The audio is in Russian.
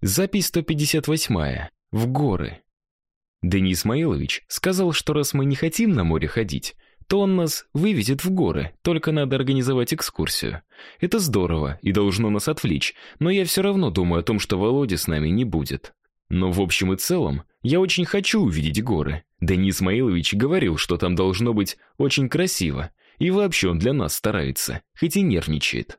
Запись 158. В горы. Денис Маилович сказал, что раз мы не хотим на море ходить, то он нас вывезет в горы, только надо организовать экскурсию. Это здорово и должно нас отвлечь, но я все равно думаю о том, что Володя с нами не будет. Но в общем и целом, я очень хочу увидеть горы. Денис Маилович говорил, что там должно быть очень красиво, и вообще он для нас старается, хоть и нервничает.